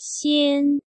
先